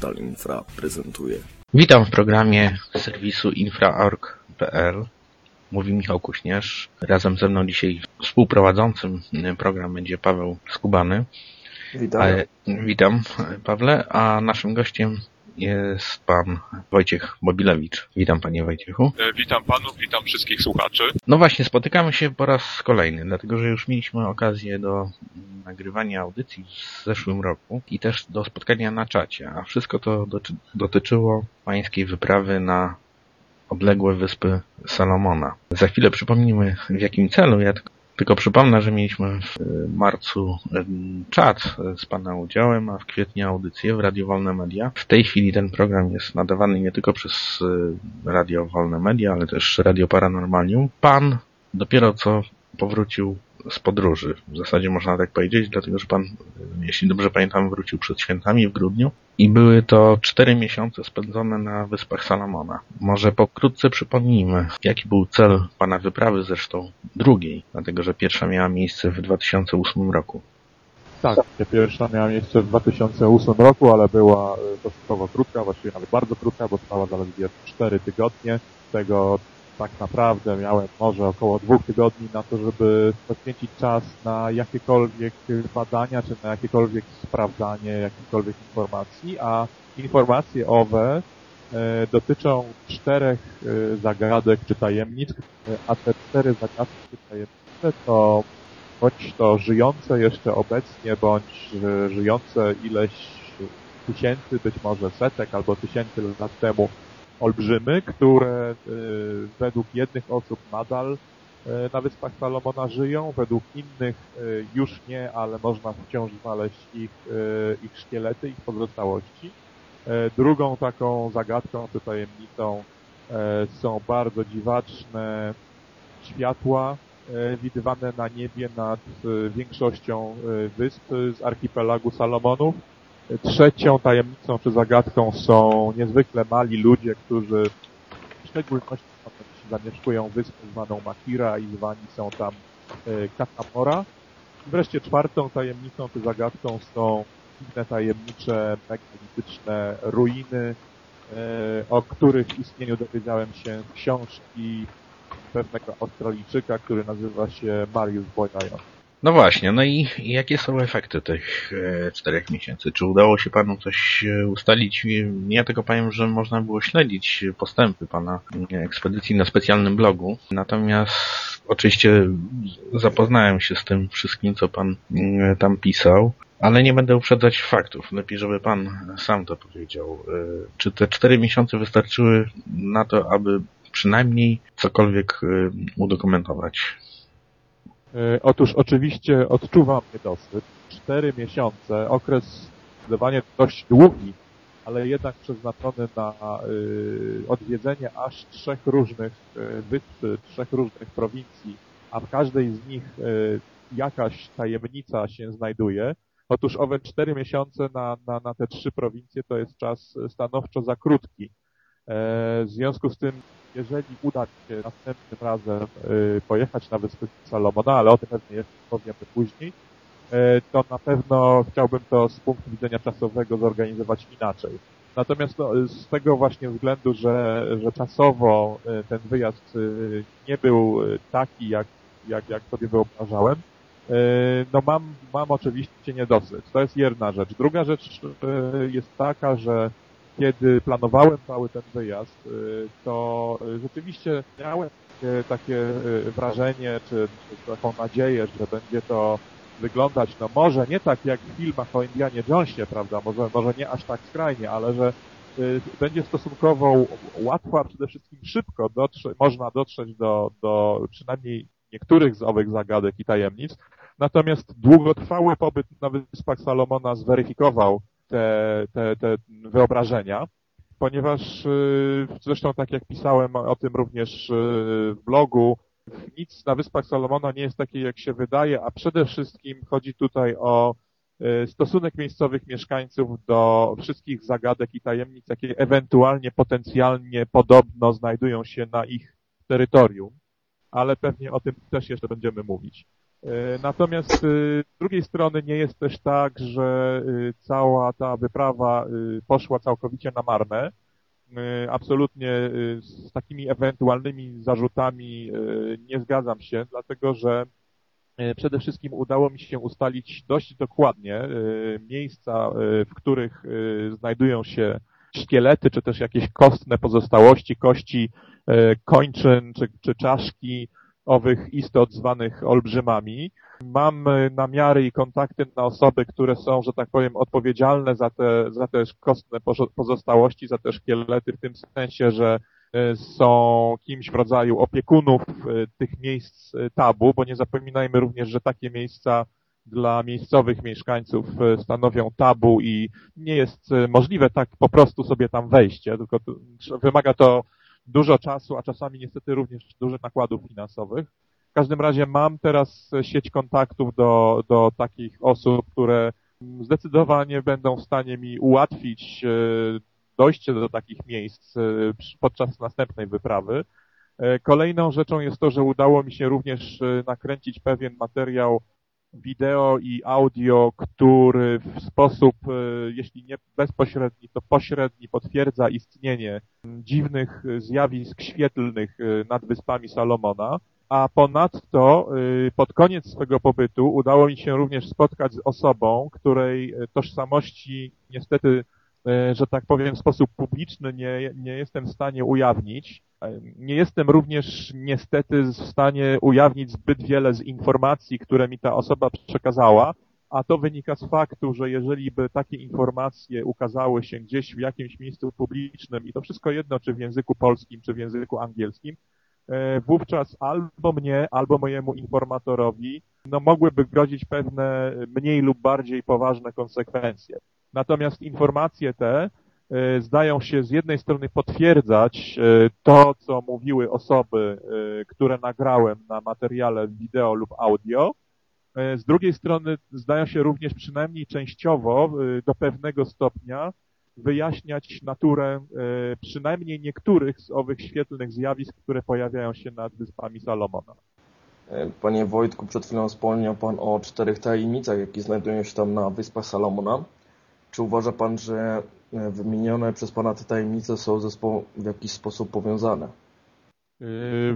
Portal Infra prezentuje. Witam w programie serwisu infra.org.pl. Mówi Michał Kuśnierz. Razem ze mną dzisiaj współprowadzącym program będzie Paweł Skubany. Witam. Witam Pawle, a naszym gościem jest pan Wojciech Mobilewicz. Witam panie Wojciechu. E, witam panów, witam wszystkich słuchaczy. No właśnie, spotykamy się po raz kolejny, dlatego że już mieliśmy okazję do nagrywania audycji w zeszłym roku i też do spotkania na czacie, a wszystko to dotyczyło pańskiej wyprawy na odległe wyspy Salomona. Za chwilę przypomnimy w jakim celu. Ja tylko przypomnę, że mieliśmy w marcu czat z Pana udziałem, a w kwietniu audycję w Radio Wolne Media. W tej chwili ten program jest nadawany nie tylko przez Radio Wolne Media, ale też Radio Paranormalium. Pan dopiero co powrócił z podróży. W zasadzie można tak powiedzieć, dlatego że pan, jeśli dobrze pamiętam, wrócił przed świętami w grudniu i były to cztery miesiące spędzone na Wyspach Salomona. Może pokrótce przypomnijmy, jaki był cel pana wyprawy, zresztą drugiej, dlatego że pierwsza miała miejsce w 2008 roku. Tak, pierwsza miała miejsce w 2008 roku, ale była dosyć krótka, właściwie nawet bardzo krótka, bo trwała zaledwie 4 tygodnie. Z tego tak naprawdę miałem może około dwóch tygodni na to, żeby poświęcić czas na jakiekolwiek badania, czy na jakiekolwiek sprawdzanie jakichkolwiek informacji, a informacje owe e, dotyczą czterech e, zagadek czy tajemnic, a te cztery zagadki czy tajemnice to bądź to żyjące jeszcze obecnie, bądź żyjące ileś tysięcy, być może setek albo tysięcy lat temu olbrzymy, które y, według jednych osób nadal y, na Wyspach Salomona żyją, według innych y, już nie, ale można wciąż znaleźć ich, ich szkielety, ich pozostałości. Drugą taką zagadką czy tajemnicą są bardzo dziwaczne światła widywane na niebie nad większościścią wysp z archipelagu Salomonów Trzecią tajemnicą czy zagadką są niezwykle mali ludzie, którzy w szczególności zamieszkują wyspę zwaną Makira i zwani są tam e, Katamora. I wreszcie czwartą tajemnicą czy zagadką są inne tajemnicze, megalityczne ruiny, e, o których istnieniu dowiedziałem się z książki pewnego Australijczyka, który nazywa się Mariusz Boyajon. No właśnie, no i jakie są efekty tych e, czterech miesięcy? Czy udało się panu coś e, ustalić? Ja tylko powiem, że można było śledzić postępy pana ekspedycji na specjalnym blogu. Natomiast oczywiście zapoznałem się z tym wszystkim, co pan e, tam pisał. Ale nie będę uprzedzać faktów. Lepiej, żeby pan sam to powiedział. Czy te cztery miesiące wystarczyły na to, aby przynajmniej cokolwiek udokumentować? E, otóż oczywiście odczuwam niedosyt. Cztery miesiące, okres zdecydowanie dość długi, ale jednak przeznaczony na y, odwiedzenie aż trzech różnych y, wysp, trzech różnych prowincji, a w każdej z nich jakaś tajemnica się znajduje. Otóż owe cztery miesiące na, na, na te trzy prowincje to jest czas stanowczo za krótki. E, w związku z tym jeżeli uda się następnym razem y, pojechać na wyspę Salomona, ale o tym pewnie jeszcze powiemy później, y, to na pewno chciałbym to z punktu widzenia czasowego zorganizować inaczej. Natomiast no, z tego właśnie względu, że, że czasowo y, ten wyjazd nie był taki, jak, jak, jak sobie wyobrażałem, no mam, mam oczywiście niedosyt. To jest jedna rzecz. Druga rzecz jest taka, że kiedy planowałem cały ten wyjazd, y, to rzeczywiście miałem takie y, wrażenie, czy, taką nadzieję, że będzie to wyglądać, no może nie tak jak w filmach o Indianie Jonesie, prawda, może, może nie aż tak skrajnie, ale że y, będzie stosunkowo łatwo, a przede wszystkim szybko dotrze, można dotrzeć do, do przynajmniej niektórych z owych zagadek i tajemnic. Natomiast długotrwały pobyt na Wyspach Salomona zweryfikował te, te, te wyobrażenia, ponieważ y, zresztą tak jak pisałem o tym również y, w blogu, nic na Wyspach Salomona nie jest takie, jak się wydaje, a przede wszystkim chodzi tutaj o y, stosunek miejscowych mieszkańców do wszystkich zagadek i tajemnic, jakie ewentualnie, potencjalnie podobno znajdują się na ich terytorium, ale pewnie o tym też jeszcze będziemy mówić. Natomiast z drugiej strony nie jest też tak, że cała ta wyprawa poszła całkowicie na marne. Absolutnie z takimi ewentualnymi zarzutami nie zgadzam się, dlatego że przede wszystkim udało mi się ustalić dość dokładnie miejsca, w których znajdują się szkielety, czy też jakieś kostne pozostałości kości e, kończyn, czy, czy czaszki owych istot zwanych olbrzymami. Mam e, namiary i kontakty na osoby, które są, że tak powiem, odpowiedzialne za te, za te kostne pozostałości, za te szkielety, w tym sensie, że e, są kimś w rodzaju opiekunów tych miejsc tabu, bo nie zapominajmy również, że takie miejsca dla miejscowych mieszkańców e, stanowią tabu i nie jest e, możliwe tak po prostu sobie tam wejście, tylko wymaga to dużo czasu, a czasami niestety również dużych nakładów finansowych. W każdym razie mam teraz sieć kontaktów do, do takich osób, które zdecydowanie będą w stanie mi ułatwić e, dojście do takich miejsc podczas następnej wyprawy. Kolejną rzeczą jest to, że udało mi się również nakręcić pewien materiał wideo i audio, który w sposób, e, jeśli nie bezpośredni, to pośredni potwierdza istnienie dziwnych zjawisk świetlnych e, nad wyspami Salomona. A ponadto e, pod koniec swego pobytu udało mi się również spotkać z osobą, której tożsamości niestety że tak powiem, w sposób publiczny nie, nie jestem w stanie ujawnić. E, nie jestem również niestety w stanie ujawnić zbyt wiele z informacji, które mi ta osoba przekazała, a to wynika z faktu, że jeżeli by takie informacje ukazały się gdzieś w jakimś miejscu publicznym i to wszystko jedno, czy w języku polskim, czy w języku angielskim, e, wówczas albo mnie, albo mojemu informatorowi no, mogłyby grozić pewne mniej lub bardziej poważne konsekwencje. Natomiast informacje te e, zdają się z jednej strony potwierdzać e, to, co mówiły osoby, e, które nagrałem na materiale wideo lub audio. Z drugiej strony zdają się również przynajmniej częściowo do pewnego stopnia wyjaśniać naturę przynajmniej niektórych z owych świetlnych zjawisk, które pojawiają się nad wyspami Salomona. Panie Wojtku, przed chwilą wspomniał Pan o czterech tajemnicach, jakie znajdują się tam na wyspach Salomona. Czy uważa Pan, że e, wymienione przez Pana te tajemnice są ze sobą w jakiś sposób powiązane? E,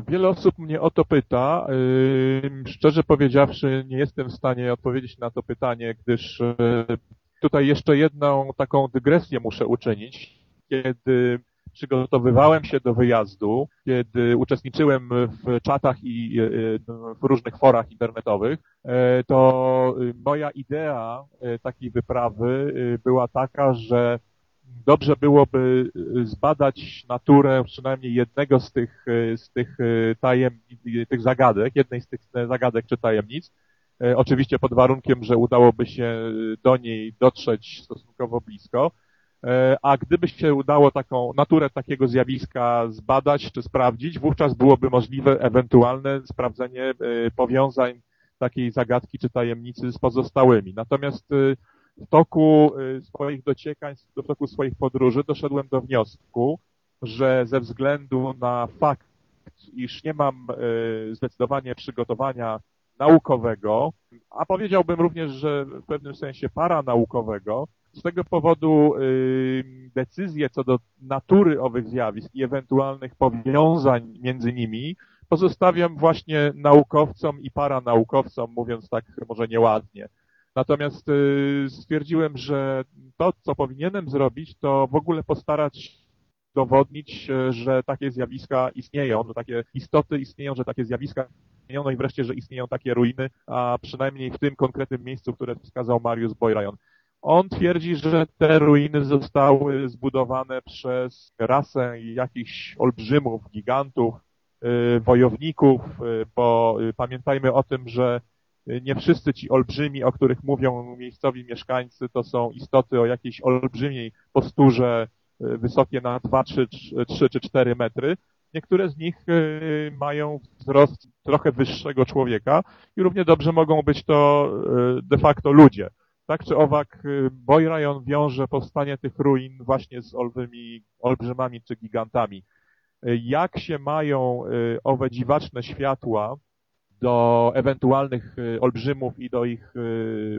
wiele osób mnie o to pyta. E, szczerze powiedziawszy, nie jestem w stanie odpowiedzieć na to pytanie, gdyż tutaj jeszcze jedną taką dygresję muszę uczynić. Kiedy przygotowywałem się do wyjazdu, kiedy uczestniczyłem w czatach i w różnych forach internetowych, e, to moja idea e, takiej wyprawy e, była taka, że dobrze byłoby zbadać naturę przynajmniej jednego z tych, z tych tajem, tych zagadek, jednej z tych zagadek czy tajemnic, oczywiście pod warunkiem, że udałoby się do niej dotrzeć stosunkowo blisko, E, a gdyby się udało taką naturę takiego zjawiska zbadać czy sprawdzić, wówczas byłoby możliwe ewentualne sprawdzenie e, powiązań takiej zagadki czy tajemnicy z pozostałymi. Natomiast e, w toku swoich dociekań, w toku swoich podróży doszedłem do wniosku, że ze względu na fakt, iż nie mam zdecydowanie przygotowania naukowego, a powiedziałbym również, że w pewnym sensie paranaukowego, z tego powodu decyzje co do natury owych zjawisk i ewentualnych powiązań między nimi pozostawiam właśnie naukowcom i paranaukowcom, mówiąc tak może nieładnie. Natomiast y, stwierdziłem, że to, co powinienem zrobić, to w ogóle postarać dowodnić, y, że takie zjawiska istnieją, że takie istoty istnieją, że takie zjawiska istnieją, no i wreszcie, że istnieją takie ruiny, a przynajmniej w tym konkretnym miejscu, które wskazał Mariusz Boyrajon. On twierdzi, że te ruiny zostały zbudowane przez rasę jakichś olbrzymów, gigantów, y, wojowników, y, bo y, pamiętajmy o tym, że nie wszyscy ci olbrzymi, o których mówią miejscowi mieszkańcy, to są istoty o jakiejś olbrzymiej posturze, wysokie na 2, 3, 3 czy 4 metry. Niektóre z nich mają wzrost trochę wyższego człowieka i równie dobrze mogą być to de facto ludzie. Tak czy owak, y, Boyrajon wiąże powstanie tych ruin właśnie z olbrzymi, olbrzymami czy gigantami. Y, jak się mają y, owe dziwaczne światła do ewentualnych olbrzymów i do ich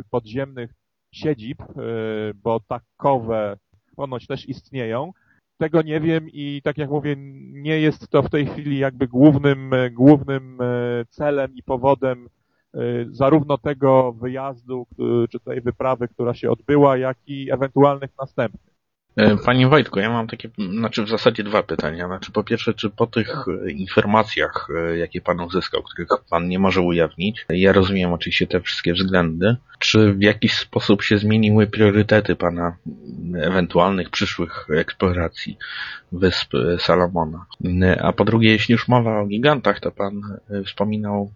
podziemnych siedzib, bo takowe ponoć też istnieją. Tego nie wiem i tak jak mówię, nie jest to w tej chwili jakby głównym, głównym celem i powodem zarówno tego wyjazdu czy tej wyprawy, która się odbyła, jak i ewentualnych następnych. E, panie Wojtku, ja mam takie, znaczy w zasadzie dwa pytania. Znaczy po pierwsze, czy po tych e, informacjach, e, jakie Pan uzyskał, których Pan nie może ujawnić, ja rozumiem oczywiście te wszystkie względy, czy w jakiś sposób się zmieniły priorytety Pana ewentualnych przyszłych eksploracji wysp Salomona? A po drugie, jeśli już mowa o gigantach, to Pan wspominał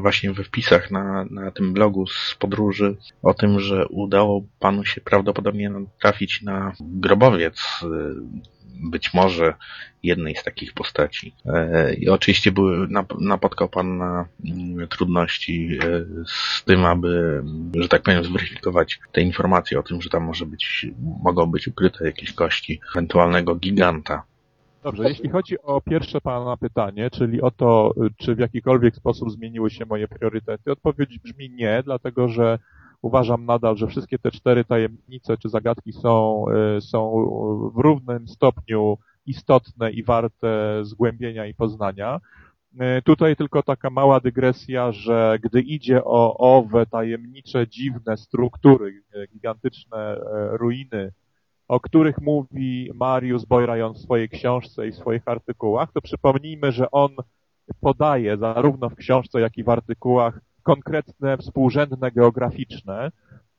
właśnie we wpisach na, na tym blogu z podróży o tym, że udało panu się prawdopodobnie trafić na grobowiec y, być może jednej z takich postaci. E, I oczywiście były, napotkał Pan na mm, trudności e, z tym, aby, że tak powiem, zweryfikować te informacje o tym, że tam może być, mogą być ukryte jakieś kości ewentualnego giganta. Dobrze, jeśli chodzi o pierwsze Pana pytanie, czyli o to, czy w jakikolwiek sposób zmieniły się moje priorytety, odpowiedź brzmi nie, dlatego że uważam nadal, że wszystkie te cztery tajemnice czy zagadki są, e, są w równym stopniu istotne i warte zgłębienia i poznania. E, tutaj tylko taka mała dygresja, że gdy idzie o owe tajemnicze, dziwne struktury, e, gigantyczne ruiny, o których mówi Mariusz Boyrajon w swojej książce i w swoich artykułach, to przypomnijmy, że on podaje zarówno w książce, jak i w artykułach konkretne współrzędne geograficzne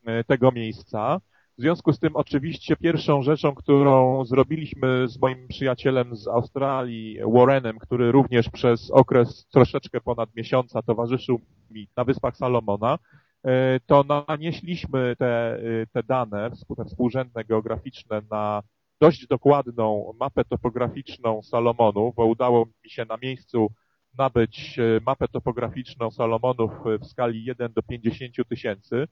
e, tego miejsca. W związku z tym oczywiście pierwszą rzeczą, którą zrobiliśmy z moim przyjacielem z Australii, Warrenem, który również przez okres troszeczkę ponad miesiąca towarzyszył mi na Wyspach Salomona, to nanieśliśmy te, e, te dane, te współrzędne geograficzne na dość dokładną mapę topograficzną Salomonów, bo udało mi się na miejscu nabyć e, mapę topograficzną Salomonów w skali 1 do 50 tysięcy.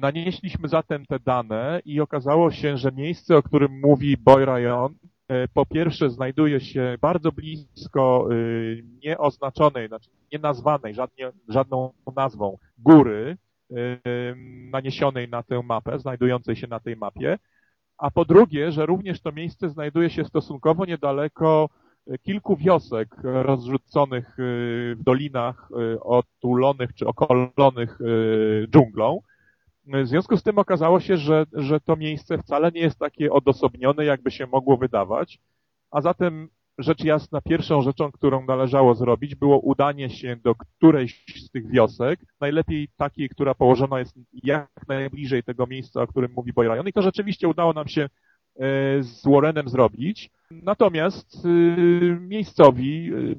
Nanieśliśmy zatem te dane i okazało się, że miejsce, o którym mówi Boyrajon, po pierwsze znajduje się bardzo blisko nieoznaczonej, znaczy nienazwanej żadnie, żadną nazwą góry, naniesionej na tę mapę, znajdującej się na tej mapie, a po drugie, że również to miejsce znajduje się stosunkowo niedaleko e, kilku wiosek rozrzuconych e, w dolinach e, otulonych czy okolonych dżunglą. W związku z tym okazało się, że, że to miejsce wcale nie jest takie odosobnione, jakby się mogło wydawać, a zatem rzecz jasna, pierwszą rzeczą, którą należało zrobić, było udanie się do którejś z tych wiosek, najlepiej takiej, która położona jest jak najbliżej tego miejsca, o którym mówi Boyrajon. I to rzeczywiście udało nam się e, z Warrenem zrobić. Natomiast e, miejscowi e,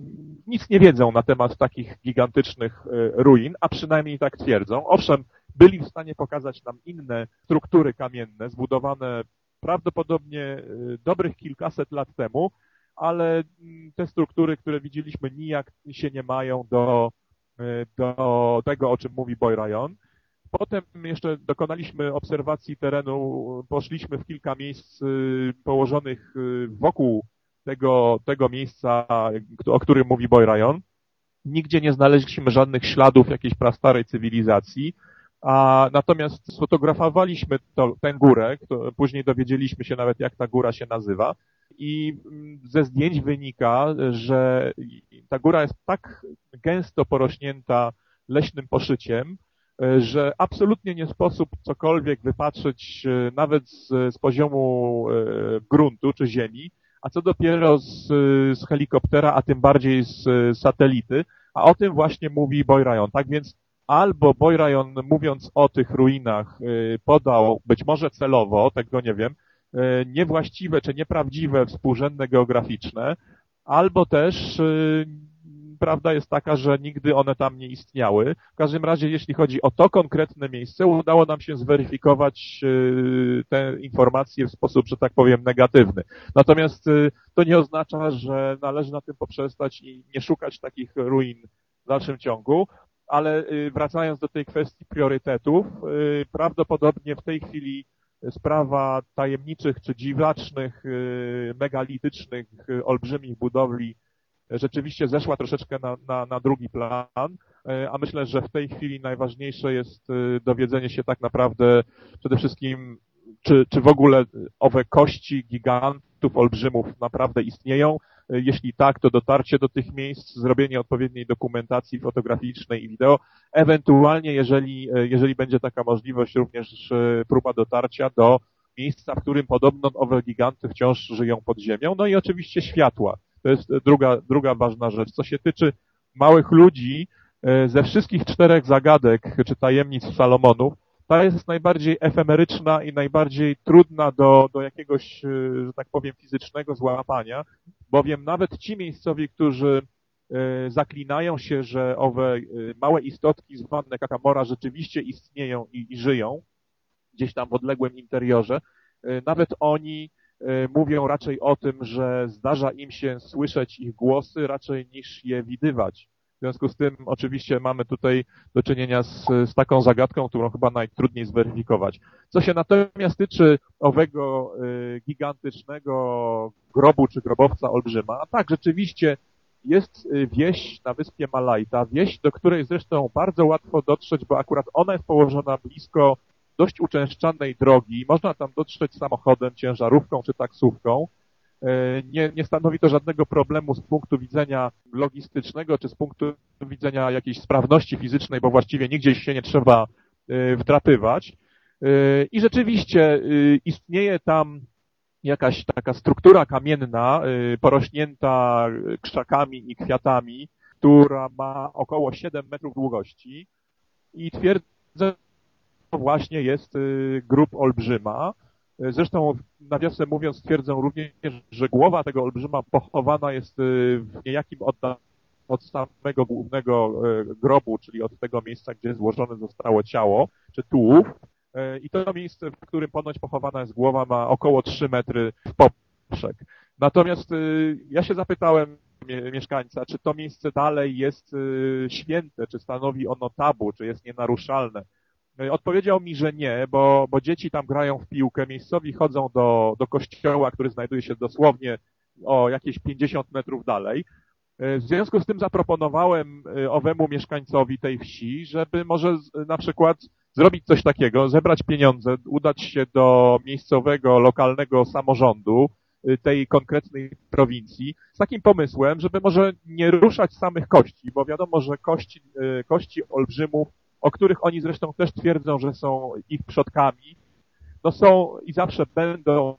nic nie wiedzą na temat takich gigantycznych ruin, a przynajmniej tak twierdzą. Owszem, byli w stanie pokazać nam inne struktury kamienne, zbudowane prawdopodobnie dobrych kilkaset lat temu, ale mm, te struktury, które widzieliśmy, nijak się nie mają do, e, do tego, o czym mówi Boy Ryan. Potem jeszcze dokonaliśmy obserwacji terenu, poszliśmy w kilka miejsc y, położonych y, wokół tego, tego miejsca, o którym mówi Boy Ryan. Nigdzie nie znaleźliśmy żadnych śladów jakiejś prastarej cywilizacji, a natomiast sfotografowaliśmy to, tę górę, to, później dowiedzieliśmy się nawet, jak ta góra się nazywa i mm, ze zdjęć wynika, że ta góra jest tak gęsto porośnięta leśnym poszyciem, że absolutnie nie sposób cokolwiek wypatrzeć e, nawet z, z poziomu e, gruntu czy ziemi, a co dopiero z, z helikoptera, a tym bardziej z satelity, a o tym właśnie mówi Boyrajon. Tak więc albo Boyrajon mówiąc o tych ruinach e, podał, być może celowo, tego nie wiem, E, niewłaściwe czy nieprawdziwe współrzędne geograficzne, albo też e, prawda jest taka, że nigdy one tam nie istniały. W każdym razie, jeśli chodzi o to konkretne miejsce, udało nam się zweryfikować te informacje w sposób, że tak powiem, negatywny. Natomiast to nie oznacza, że należy na tym poprzestać i nie szukać takich ruin w dalszym ciągu, ale wracając do tej kwestii priorytetów, prawdopodobnie w tej chwili sprawa tajemniczych czy dziwacznych, y, megalitycznych, y, olbrzymich budowli rzeczywiście zeszła troszeczkę na, na, na drugi plan, a myślę, że w tej chwili najważniejsze jest dowiedzenie się tak naprawdę przede wszystkim, czy, czy w ogóle owe kości gigantów, olbrzymów naprawdę istnieją, jeśli tak, to dotarcie do tych miejsc, zrobienie odpowiedniej dokumentacji fotograficznej i wideo. Ewentualnie, jeżeli, jeżeli będzie taka możliwość, również próba dotarcia do miejsca, w którym podobno owe giganty wciąż żyją pod ziemią. No i oczywiście światła. To jest druga, druga ważna rzecz. Co się tyczy małych ludzi, e, ze wszystkich czterech zagadek czy tajemnic Salomonów, ta jest najbardziej efemeryczna i najbardziej trudna do, do jakiegoś, e, że tak powiem, fizycznego złapania, bowiem nawet ci miejscowi, którzy e, zaklinają się, że owe małe istotki zwane kakamora rzeczywiście istnieją i, i żyją, gdzieś tam w odległym interiorze, nawet oni mówią raczej o tym, że zdarza im się słyszeć ich głosy raczej niż je widywać. W związku z tym oczywiście mamy tutaj do czynienia z, z, taką zagadką, którą chyba najtrudniej zweryfikować. Co się natomiast tyczy owego y, gigantycznego grobu czy grobowca olbrzyma, tak, rzeczywiście jest y, wieś na wyspie Malajta, wieś, do której zresztą bardzo łatwo dotrzeć, bo akurat ona jest położona blisko dość uczęszczanej drogi. Można tam dotrzeć samochodem, ciężarówką czy taksówką. E, nie, nie stanowi to żadnego problemu z punktu widzenia logistycznego czy z punktu widzenia jakiejś sprawności fizycznej, bo właściwie nigdzie się nie trzeba e, wdrapywać. E, I rzeczywiście istnieje tam jakaś taka struktura kamienna, porośnięta krzakami i kwiatami, która ma około 7 metrów długości i twierdzę, właśnie jest grup olbrzyma. Y, zresztą, nawiasem mówiąc, twierdzą również, że głowa tego olbrzyma pochowana jest y, w niejakim oddaniu od samego głównego grobu, czyli od tego miejsca, gdzie złożone zostało ciało, czy tułów. I to miejsce, w którym ponoć pochowana jest głowa, ma około 3 metry w poprzek. Natomiast ja się zapytałem mieszkańca, czy to miejsce dalej jest święte, czy stanowi ono tabu, czy jest nienaruszalne. E, odpowiedział mi, że nie, bo, bo dzieci tam grają w piłkę, miejscowi chodzą do, do kościoła, który znajduje się dosłownie o jakieś 50 metrów dalej. E, w związku z tym zaproponowałem e, owemu mieszkańcowi tej wsi, żeby może na przykład zrobić coś takiego, zebrać pieniądze, udać się do miejscowego, lokalnego samorządu tej konkretnej prowincji z takim pomysłem, żeby może nie ruszać samych kości, bo wiadomo, że kości, kości olbrzymów o których oni zresztą też twierdzą, że są ich przodkami, no są i zawsze będą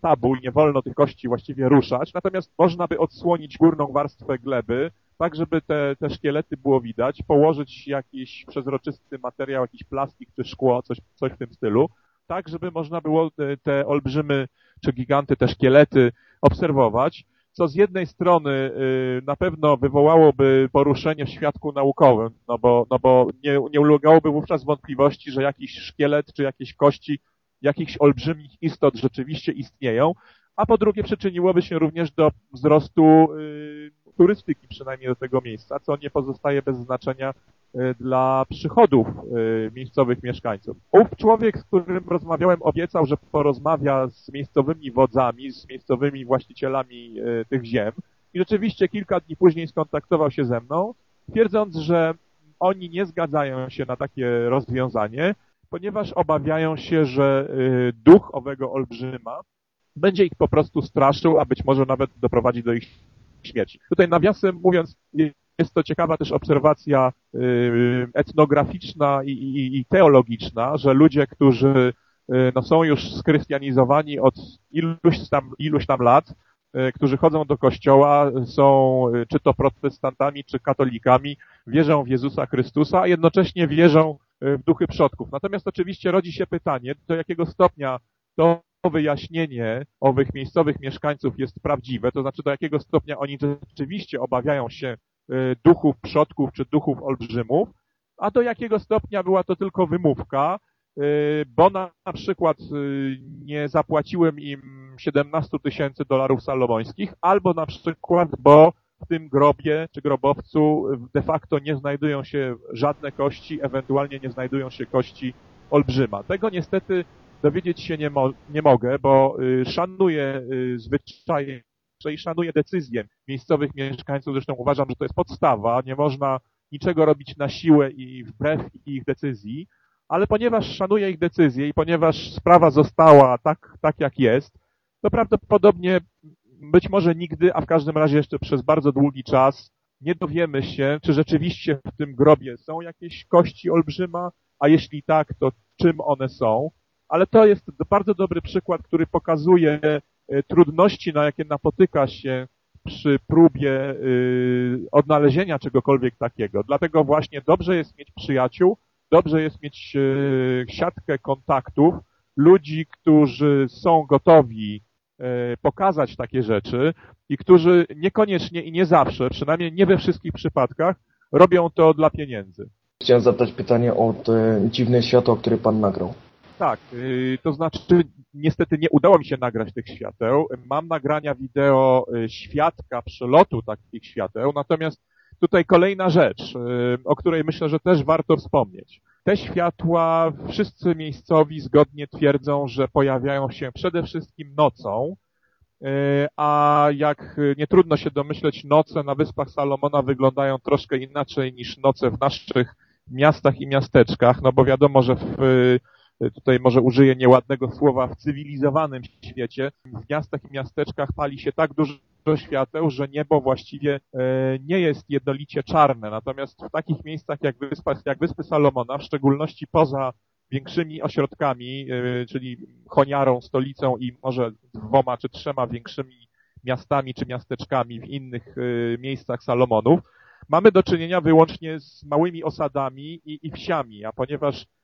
tabu i nie wolno tych kości właściwie ruszać, natomiast można by odsłonić górną warstwę gleby, tak żeby te, te szkielety było widać, położyć jakiś przezroczysty materiał, jakiś plastik czy szkło, coś, coś w tym stylu, tak żeby można było te, te olbrzymy czy giganty, te szkielety obserwować co z jednej strony y, na pewno wywołałoby poruszenie w świadku naukowym, no bo, no bo nie, nie ulegałoby wówczas wątpliwości, że jakiś szkielet czy jakieś kości jakichś olbrzymich istot rzeczywiście istnieją, a po drugie przyczyniłoby się również do wzrostu y, turystyki przynajmniej do tego miejsca, co nie pozostaje bez znaczenia dla przychodów y, miejscowych mieszkańców. Ów człowiek, z którym rozmawiałem, obiecał, że porozmawia z miejscowymi wodzami, z miejscowymi właścicielami y, tych ziem i rzeczywiście kilka dni później skontaktował się ze mną, twierdząc, że oni nie zgadzają się na takie rozwiązanie, ponieważ obawiają się, że duch owego olbrzyma będzie ich po prostu straszył, a być może nawet doprowadzi do ich śmierci. Tutaj nawiasem mówiąc, jest to ciekawa też obserwacja y, etnograficzna i, i, i teologiczna, że ludzie, którzy y, no, są już skrystianizowani od iluś tam, iluś tam lat, y, którzy chodzą do kościoła, są czy to protestantami, czy katolikami, wierzą w Jezusa Chrystusa, a jednocześnie wierzą w duchy przodków. Natomiast oczywiście rodzi się pytanie, do jakiego stopnia to wyjaśnienie owych miejscowych mieszkańców jest prawdziwe, to znaczy do jakiego stopnia oni rzeczywiście obawiają się duchów przodków czy duchów olbrzymów, a do jakiego stopnia była to tylko wymówka, y, bo na, przykład y, nie zapłaciłem im 17 tysięcy dolarów salomońskich, albo na przykład, bo w tym grobie czy grobowcu de facto nie znajdują się żadne kości, ewentualnie nie znajdują się kości olbrzyma. Tego niestety dowiedzieć się nie, mo nie mogę, bo y, szanuję y, zwyczaje i szanuję decyzje miejscowych mieszkańców, zresztą uważam, że to jest podstawa, nie można niczego robić na siłę i wbrew ich decyzji, ale ponieważ szanuję ich decyzje i ponieważ sprawa została tak, tak jak jest, to prawdopodobnie być może nigdy, a w każdym razie jeszcze przez bardzo długi czas nie dowiemy się, czy rzeczywiście w tym grobie są jakieś kości olbrzyma, a jeśli tak, to czym one są. Ale to jest bardzo dobry przykład, który pokazuje trudności, na jakie napotyka się przy próbie y, odnalezienia czegokolwiek takiego. Dlatego właśnie dobrze jest mieć przyjaciół, dobrze jest mieć y, siatkę kontaktów, ludzi, którzy są gotowi y, pokazać takie rzeczy i którzy niekoniecznie i nie zawsze, przynajmniej nie we wszystkich przypadkach, robią to dla pieniędzy. Chciałem zadać pytanie o te dziwne światło, które Pan nagrał. Tak, yy, to znaczy niestety nie udało mi się nagrać tych świateł. Mam nagrania wideo yy, świadka przelotu takich świateł, natomiast tutaj kolejna rzecz, yy, o której myślę, że też warto wspomnieć. Te światła wszyscy miejscowi zgodnie twierdzą, że pojawiają się przede wszystkim nocą, a jak nie trudno się domyśleć, noce na Wyspach Salomona wyglądają troszkę inaczej niż noce w naszych miastach i miasteczkach, no bo wiadomo, że w tutaj może użyję nieładnego słowa, w cywilizowanym świecie, w miastach i miasteczkach pali się tak dużo świateł, że niebo właściwie e, nie jest jednolicie czarne. Natomiast w takich miejscach jak, Wyspa, jak Wyspy Salomona, w szczególności poza większymi ośrodkami, e, czyli Honiarą, stolicą i może dwoma czy trzema większymi miastami czy miasteczkami w innych e, miejscach Salomonów, mamy do czynienia wyłącznie z małymi osadami i, i wsiami, a ponieważ E,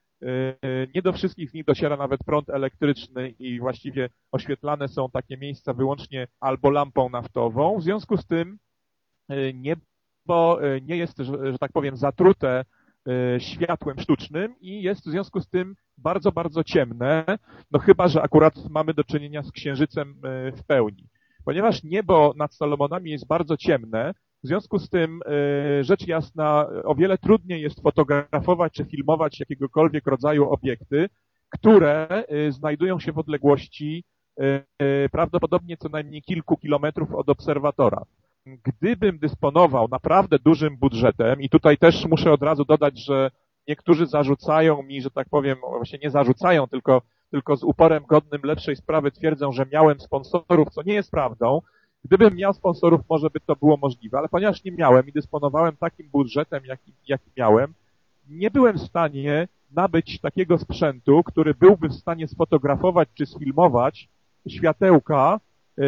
nie do wszystkich z nich dociera nawet prąd elektryczny i właściwie oświetlane są takie miejsca wyłącznie albo lampą naftową. W związku z tym e, niebo e, nie jest, że tak powiem, zatrute światłem sztucznym i jest w związku z tym bardzo, bardzo ciemne, no chyba, że akurat mamy do czynienia z księżycem w pełni. Ponieważ niebo nad Salomonami jest bardzo ciemne, w związku z tym, e, rzecz jasna, o wiele trudniej jest fotografować czy filmować jakiegokolwiek rodzaju obiekty, które e, znajdują się w odległości e, prawdopodobnie co najmniej kilku kilometrów od obserwatora. Gdybym dysponował naprawdę dużym budżetem, i tutaj też muszę od razu dodać, że niektórzy zarzucają mi, że tak powiem, właśnie nie zarzucają, tylko, tylko z uporem godnym lepszej sprawy twierdzą, że miałem sponsorów, co nie jest prawdą, Gdybym miał sponsorów, może by to było możliwe, ale ponieważ nie miałem i dysponowałem takim budżetem, jaki, jaki miałem, nie byłem w stanie nabyć takiego sprzętu, który byłby w stanie sfotografować czy sfilmować światełka y,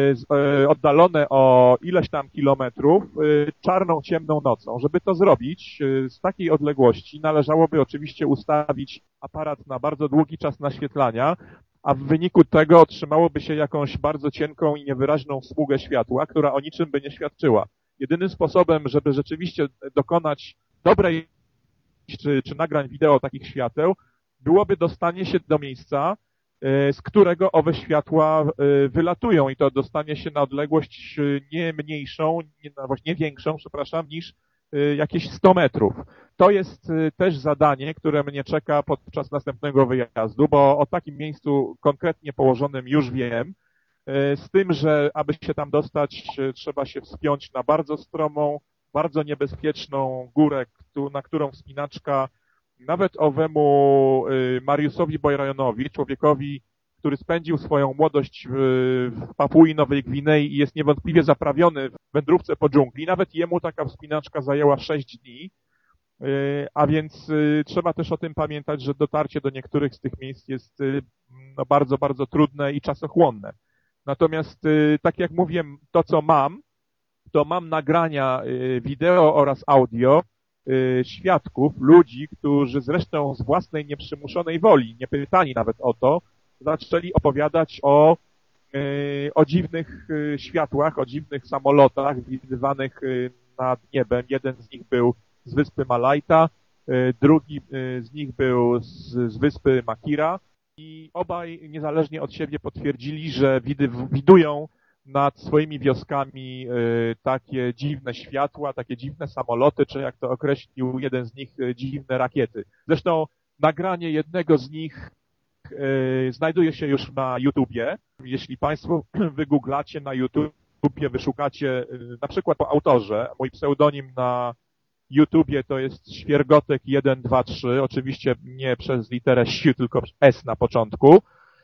y, oddalone o ileś tam kilometrów y, czarną, ciemną nocą. Żeby to zrobić z takiej odległości należałoby oczywiście ustawić aparat na bardzo długi czas naświetlania, a w wyniku tego otrzymałoby się jakąś bardzo cienką i niewyraźną smugę światła, która o niczym by nie świadczyła. Jedynym sposobem, żeby rzeczywiście dokonać dobrej czy, czy nagrań wideo takich świateł, byłoby dostanie się do miejsca, e, z którego owe światła e, wylatują i to dostanie się na odległość e, nie mniejszą, nie, no, nie większą, przepraszam, niż jakieś 100 metrów. To jest y, też zadanie, które mnie czeka podczas następnego wyjazdu, bo o takim miejscu konkretnie położonym już wiem, y, z tym, że aby się tam dostać, y, trzeba się wspiąć na bardzo stromą, bardzo niebezpieczną górę, na którą wspinaczka nawet owemu Mariusowi Bojrajonowi, człowiekowi, który spędził swoją młodość w Papui Nowej Gwinei i jest niewątpliwie zaprawiony w wędrówce po dżungli, nawet jemu taka wspinaczka zajęła 6 dni, Y, a więc y, trzeba też o tym pamiętać, że dotarcie do niektórych z tych miejsc jest y, no, bardzo, bardzo trudne i czasochłonne. Natomiast, tak jak mówiłem, to co mam, to mam nagrania wideo oraz audio świadków, ludzi, którzy zresztą z własnej nieprzymuszonej woli, nie pytani nawet o to, zaczęli opowiadać o, o dziwnych światłach, o dziwnych samolotach widywanych nad niebem. Jeden z nich był z wyspy Malajta, e, drugi e, z nich był z, z wyspy Makira i obaj niezależnie od siebie potwierdzili, że widy, widują nad swoimi wioskami e, takie dziwne światła, takie dziwne samoloty, czy jak to określił jeden z nich, dziwne rakiety. Zresztą nagranie jednego z nich znajduje się już na YouTubie. Jeśli Państwo wygooglacie na YouTubie wyszukacie y, na przykład po autorze, mój pseudonim na YouTubie to jest świergotek123, oczywiście nie przez literę S, tylko S na początku,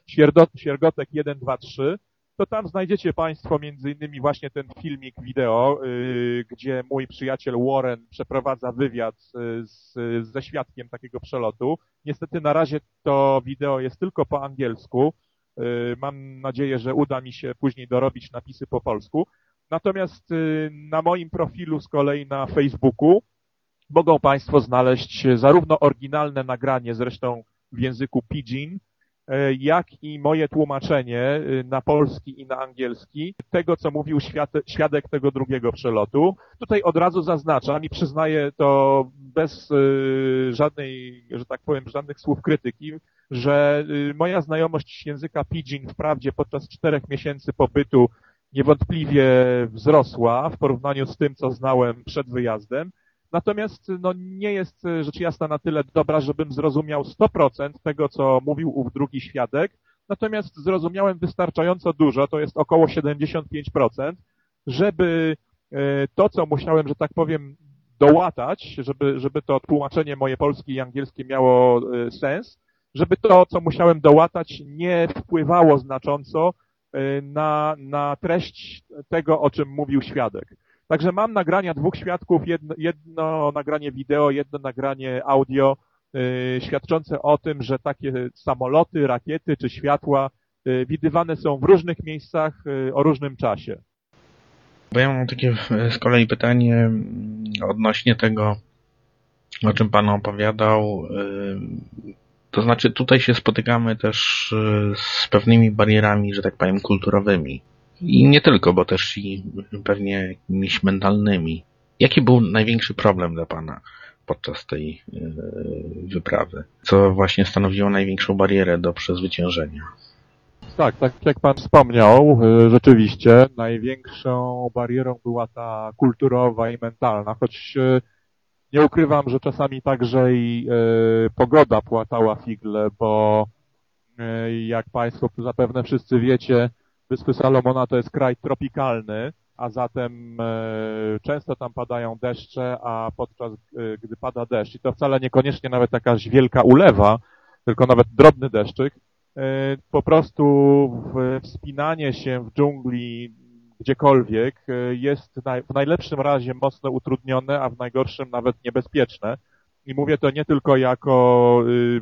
świergotek123, to tam znajdziecie Państwo między innymi właśnie ten filmik wideo, yy, gdzie mój przyjaciel Warren przeprowadza wywiad y, z, ze świadkiem takiego przelotu. Niestety na razie to wideo jest tylko po angielsku. Yy, mam nadzieję, że uda mi się później dorobić napisy po polsku. Natomiast yy, na moim profilu z kolei na Facebooku mogą Państwo znaleźć zarówno oryginalne nagranie, zresztą w języku pidgin, jak i moje tłumaczenie y, na polski i na angielski tego, co mówił świadek tego drugiego przelotu. Tutaj od razu zaznaczam i przyznaję to bez y, żadnej, że tak powiem, żadnych słów krytyki, że y, moja znajomość języka pidgin wprawdzie podczas czterech miesięcy pobytu niewątpliwie wzrosła w porównaniu z tym, co znałem przed wyjazdem, Natomiast no, nie jest e, rzecz jasna na tyle dobra, żebym zrozumiał 100% tego, co mówił ów drugi świadek. Natomiast zrozumiałem wystarczająco dużo, to jest około 75%, żeby e, to, co musiałem, że tak powiem, dołatać, żeby, żeby to tłumaczenie moje polskie i angielskie miało e, sens, żeby to, co musiałem dołatać, nie wpływało znacząco na, na treść tego, o czym mówił świadek. Także mam nagrania dwóch świadków, jedno, jedno nagranie wideo, jedno nagranie audio, yy, świadczące o tym, że takie samoloty, rakiety czy światła yy, widywane są w różnych miejscach yy, o różnym czasie. Bo ja mam takie z kolei pytanie mm, odnośnie tego, o czym Pan opowiadał. To znaczy tutaj się spotykamy też z pewnymi barierami, że tak powiem, kulturowymi. I nie tylko, bo też i pewnie jakimiś mentalnymi. Jaki był największy problem dla Pana podczas tej e, wyprawy? Co właśnie stanowiło największą barierę do przezwyciężenia? Tak, tak jak Pan wspomniał, e, rzeczywiście największą barierą była ta kulturowa i mentalna, choć e, nie ukrywam, że czasami także i pogoda płatała figle, bo jak Państwo zapewne wszyscy wiecie, Wyspy Salomona to jest kraj tropikalny, a zatem e, często tam padają deszcze, a podczas e, gdy pada deszcz, i to wcale niekoniecznie nawet jakaś wielka ulewa, tylko nawet drobny deszczyk, e, po prostu wspinanie się w dżungli gdziekolwiek jest w najlepszym razie mocno utrudnione, a w najgorszym nawet niebezpieczne. I mówię to nie tylko jako y,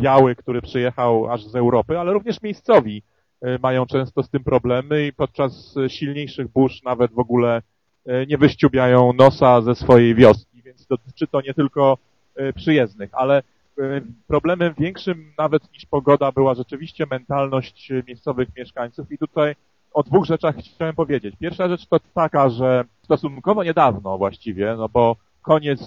biały, który przyjechał aż z Europy, ale również miejscowi mają często z tym problemy i podczas silniejszych burz nawet w ogóle e, nie wyściubiają nosa ze swojej wioski, więc dotyczy to nie tylko e, przyjezdnych, ale problemem większym nawet niż pogoda była rzeczywiście mentalność miejscowych mieszkańców i tutaj o dwóch rzeczach chciałem powiedzieć. Pierwsza rzecz to taka, że stosunkowo niedawno właściwie, no bo koniec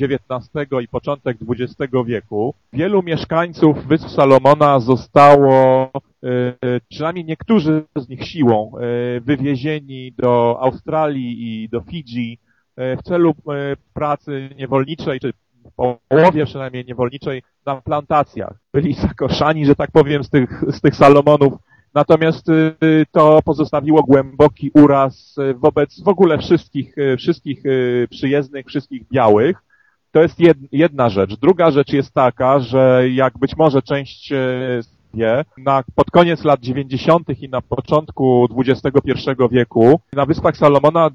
XIX i początek XX wieku, wielu mieszkańców Wysp Salomona zostało, e, przynajmniej niektórzy z nich siłą, e, wywiezieni do Australii i do Fidżi e, w celu pracy niewolniczej, czy połowie przynajmniej niewolniczej na plantacjach. Byli zakoszani, że tak powiem, z tych, z tych Salomonów Natomiast y, to pozostawiło głęboki uraz y, wobec w ogóle wszystkich, y, wszystkich przyjezdnych, wszystkich białych. To jest jedna rzecz. Druga rzecz jest taka, że jak być może część wie, na, pod koniec lat 90. i na początku XXI wieku na Wyspach Salomona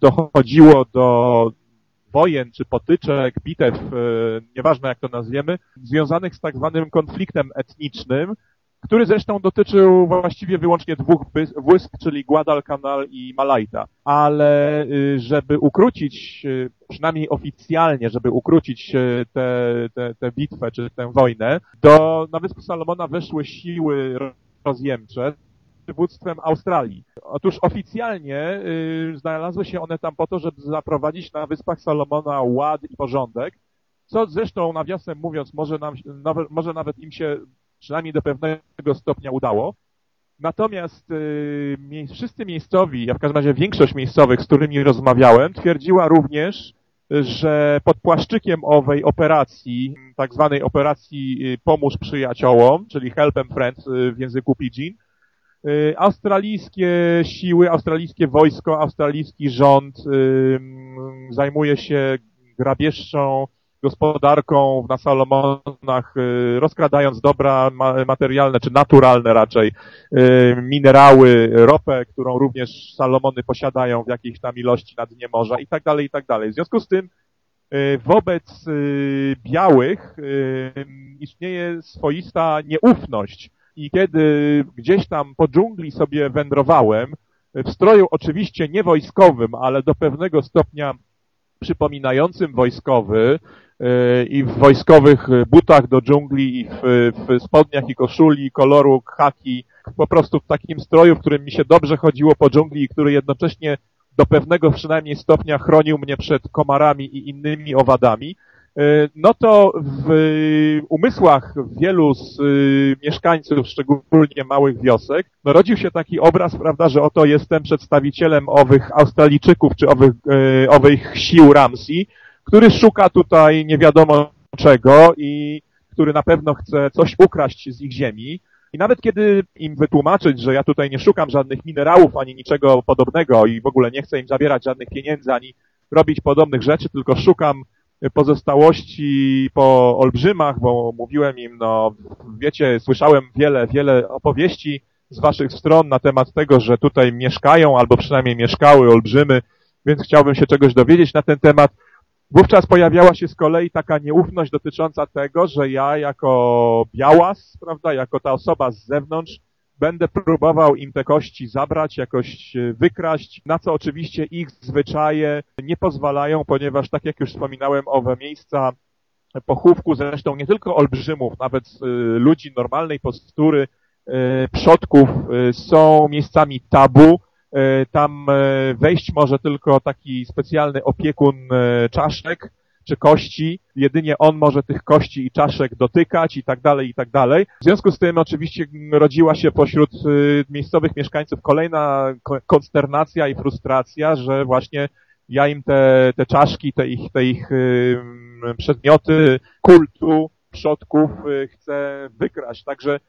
dochodziło do wojen czy potyczek, bitew, nieważne jak to nazwiemy, związanych z tak zwanym konfliktem etnicznym, który zresztą dotyczył właściwie wyłącznie dwóch wysp, czyli Guadalcanal i Malajta. Ale y, żeby ukrócić, y, przynajmniej oficjalnie, żeby ukrócić y, tę bitwę czy tę wojnę, do, na Wyspy Salomona weszły siły rozjemcze przywództwem Australii. Otóż oficjalnie znalazły się one tam po to, żeby zaprowadzić na Wyspach Salomona ład i porządek, co zresztą nawiasem mówiąc może, nam, może nawet im się przynajmniej do pewnego stopnia udało. Natomiast y, wszyscy miejscowi, a w każdym razie większość miejscowych, z którymi rozmawiałem, twierdziła również, że pod płaszczykiem owej operacji, tak zwanej operacji y, Pomóż Przyjaciołom, czyli Help and Friends y, w języku pidgin, Y, australijskie siły, australijskie wojsko, australijski rząd zajmuje się grabieżczą gospodarką na Salomonach, y, rozkradając dobra materialne czy naturalne raczej, y, minerały, ropę, którą również Salomony posiadają w jakiejś tam ilości na dnie morza i tak dalej, i tak dalej. W związku z tym wobec białych istnieje swoista nieufność i kiedy gdzieś tam po dżungli sobie wędrowałem, w stroju oczywiście nie wojskowym, ale do pewnego stopnia przypominającym wojskowy i w wojskowych butach do dżungli i w, w spodniach i koszuli koloru khaki, po prostu w takim stroju, w którym mi się dobrze chodziło po dżungli i który jednocześnie do pewnego przynajmniej stopnia chronił mnie przed komarami i innymi owadami, E, no to w umysłach wielu z y, mieszkańców, szczególnie małych wiosek, no rodził się taki obraz, prawda, że oto jestem przedstawicielem owych Australijczyków, czy owych, owych sił Ramsey, który szuka tutaj nie wiadomo czego i który na pewno chce coś ukraść z ich ziemi. I nawet kiedy im wytłumaczyć, że ja tutaj nie szukam żadnych minerałów ani niczego podobnego i w ogóle nie chcę im zabierać żadnych pieniędzy ani robić podobnych rzeczy, tylko szukam pozostałości po olbrzymach, bo mówiłem im, no wiecie, słyszałem wiele, wiele opowieści z waszych stron na temat tego, że tutaj mieszkają, albo przynajmniej mieszkały olbrzymy, więc chciałbym się czegoś dowiedzieć na ten temat. Wówczas pojawiała się z kolei taka nieufność dotycząca tego, że ja jako białas, prawda, jako ta osoba z zewnątrz, Będę próbował im te kości zabrać, jakoś e, wykraść, na co oczywiście ich zwyczaje nie pozwalają, ponieważ tak jak już wspominałem, owe miejsca pochówku, zresztą nie tylko olbrzymów, nawet e, ludzi normalnej postury, e, przodków są miejscami tabu. Tam wejść może tylko taki specjalny opiekun czaszek, czy kości, jedynie on może tych kości i czaszek dotykać i tak dalej, i tak dalej. W związku z tym oczywiście rodziła się pośród miejscowych mieszkańców kolejna konsternacja i frustracja, że właśnie ja im te, te czaszki, te ich, te ich przedmioty kultu przodków chcę wykraść. Także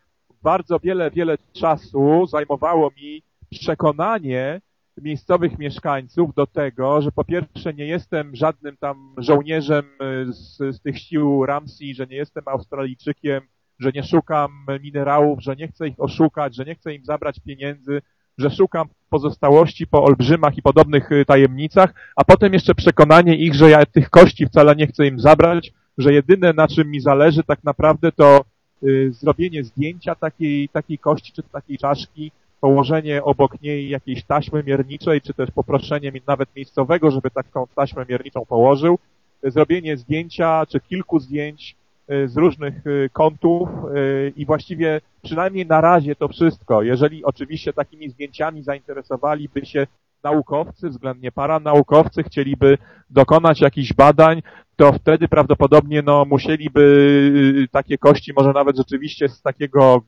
bardzo wiele, wiele czasu zajmowało mi przekonanie miejscowych mieszkańców do tego, że po pierwsze nie jestem żadnym tam żołnierzem e, z, z tych sił Ramsey, że nie jestem Australijczykiem, że nie szukam minerałów, że nie chcę ich oszukać, że nie chcę im zabrać pieniędzy, że szukam pozostałości po olbrzymach i podobnych e, tajemnicach, a potem jeszcze przekonanie ich, że ja tych kości wcale nie chcę im zabrać, że jedyne na czym mi zależy tak naprawdę to y, zrobienie zdjęcia takiej, takiej kości czy takiej czaszki, położenie obok niej jakiejś taśmy mierniczej, czy też poproszenie nawet miejscowego, żeby taką taśmę mierniczą położył, zrobienie zdjęcia, czy kilku zdjęć y, z różnych y, kątów y, i właściwie przynajmniej na razie to wszystko. Jeżeli oczywiście takimi zdjęciami zainteresowaliby się naukowcy, względnie paranaukowcy, chcieliby dokonać jakichś badań, to wtedy prawdopodobnie no, musieliby takie kości może nawet rzeczywiście z takiego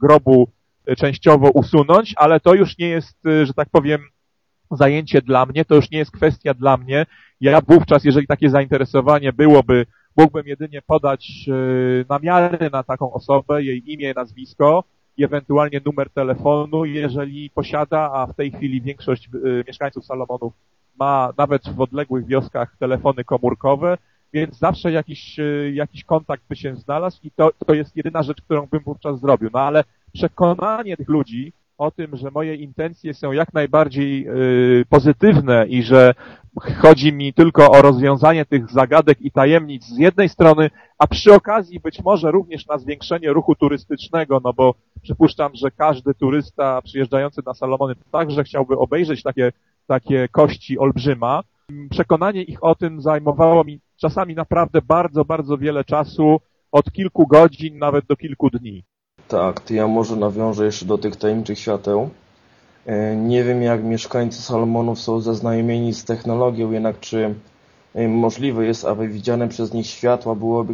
grobu częściowo usunąć, ale to już nie jest, y, że tak powiem, zajęcie dla mnie, to już nie jest kwestia dla mnie. Ja wówczas, jeżeli takie zainteresowanie byłoby, mógłbym jedynie podać y, namiary na taką osobę, jej imię, nazwisko i ewentualnie numer telefonu, jeżeli posiada, a w tej chwili większość y, mieszkańców Salomonów ma nawet w odległych wioskach telefony komórkowe, więc zawsze jakiś, jakiś kontakt by się znalazł i to, to jest jedyna rzecz, którą bym wówczas zrobił. No ale przekonanie tych ludzi o tym, że moje intencje są jak najbardziej y, pozytywne i że chodzi mi tylko o rozwiązanie tych zagadek i tajemnic z jednej strony, a przy okazji być może również na zwiększenie ruchu turystycznego, no bo przypuszczam, że każdy turysta przyjeżdżający na Salomony także chciałby obejrzeć takie, takie kości olbrzyma. Przekonanie ich o tym zajmowało mi czasami naprawdę bardzo, bardzo wiele czasu, od kilku godzin nawet do kilku dni. Tak, to ja może nawiążę jeszcze do tych tajemniczych świateł. E, nie wiem, jak mieszkańcy Salomonów są zaznajomieni z technologią, jednak czy e, możliwe jest, aby widziane przez nich światła były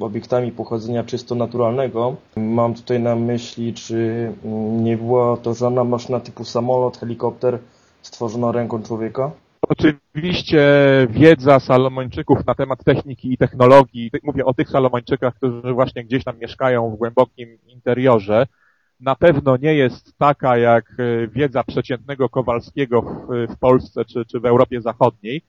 obiektami, pochodzenia czysto naturalnego. Mam tutaj na myśli, czy mm, nie była to żadna maszyna typu samolot, helikopter stworzona ręką człowieka? Oczywiście wiedza Salomończyków na temat techniki i technologii, mówię o tych Salomończykach, którzy właśnie gdzieś tam mieszkają w głębokim interiorze, na pewno nie jest taka jak e, wiedza przeciętnego Kowalskiego w, w Polsce czy, czy w Europie Zachodniej.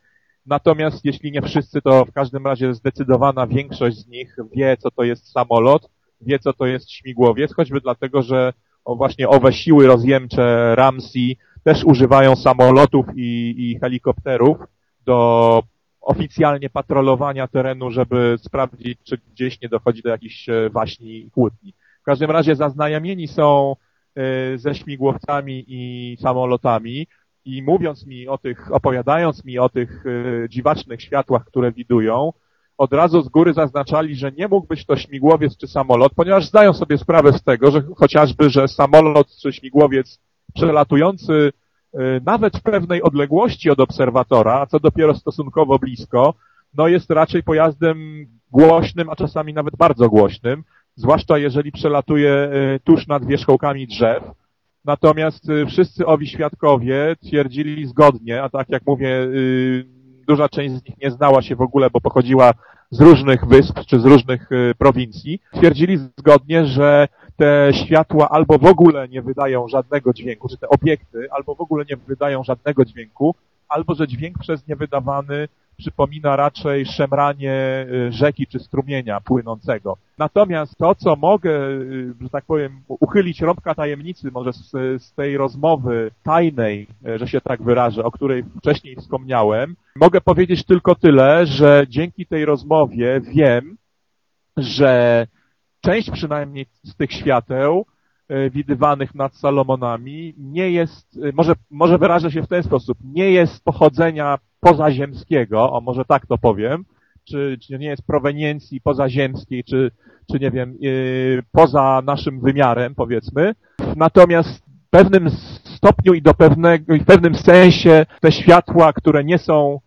Natomiast jeśli nie wszyscy, to w każdym razie zdecydowana większość z nich wie, co to jest samolot, wie, co to jest śmigłowiec, choćby dlatego, że właśnie owe siły rozjemcze Ramsey też używają samolotów i, i helikopterów do oficjalnie patrolowania terenu, żeby sprawdzić, czy gdzieś nie dochodzi do jakichś e, waśni i kłótni. W każdym razie zaznajomieni są e, ze śmigłowcami i samolotami i mówiąc mi o tych, opowiadając mi o tych e, dziwacznych światłach, które widują, od razu z góry zaznaczali, że nie mógł być to śmigłowiec czy samolot, ponieważ zdają sobie sprawę z tego, że chociażby, że samolot czy śmigłowiec przelatujący Y, nawet w pewnej odległości od obserwatora, co dopiero stosunkowo blisko, no jest raczej pojazdem głośnym, a czasami nawet bardzo głośnym, zwłaszcza jeżeli przelatuje y, tuż nad wierzchołkami drzew. Natomiast y, wszyscy owi świadkowie twierdzili zgodnie, a tak jak mówię, duża część z nich nie znała się w ogóle, bo pochodziła z różnych wysp czy z różnych prowincji, twierdzili zgodnie, że te światła albo w ogóle nie wydają żadnego dźwięku, czy te obiekty albo w ogóle nie wydają żadnego dźwięku, albo że dźwięk przez nie wydawany przypomina raczej szemranie y, rzeki czy strumienia płynącego. Natomiast to, co mogę, y, że tak powiem, uchylić rąbka tajemnicy może z, z tej rozmowy tajnej, y, że się tak wyrażę, o której wcześniej wspomniałem, mogę powiedzieć tylko tyle, że dzięki tej rozmowie wiem, że część przynajmniej z tych świateł e, widywanych nad Salomonami nie jest, e, może, może wyrażę się w ten sposób, nie jest pochodzenia pozaziemskiego, o może tak to powiem, czy, czy nie jest proweniencji pozaziemskiej, czy, czy nie wiem, yy, poza naszym wymiarem, powiedzmy. Natomiast w pewnym stopniu i do pewnego, i w pewnym sensie te światła, które nie są